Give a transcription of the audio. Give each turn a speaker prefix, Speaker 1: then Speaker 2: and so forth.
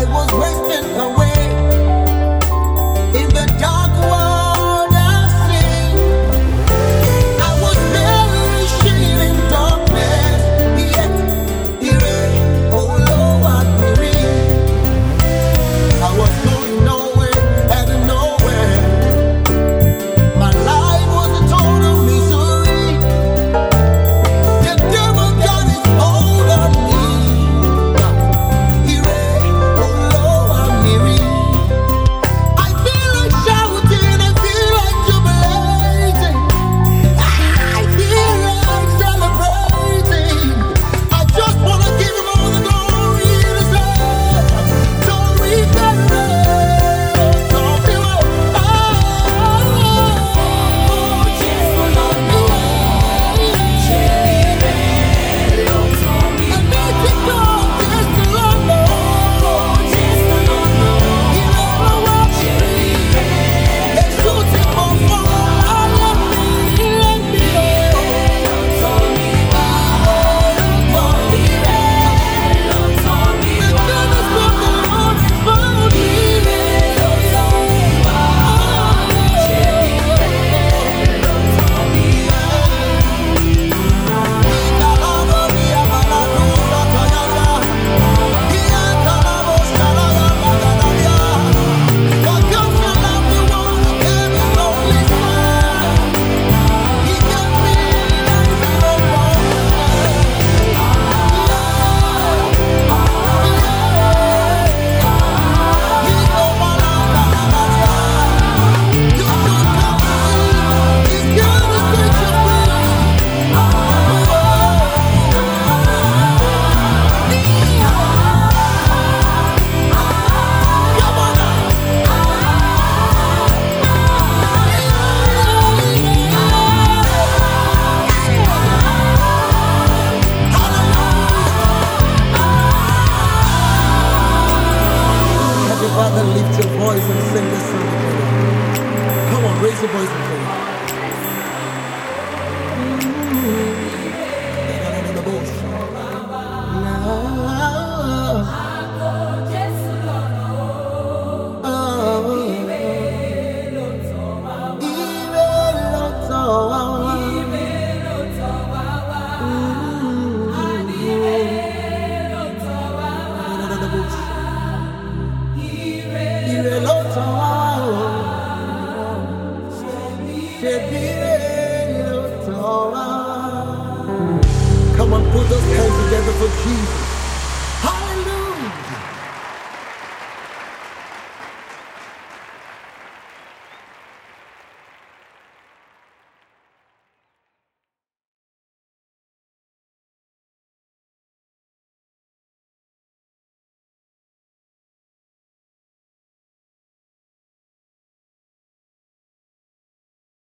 Speaker 1: I was raised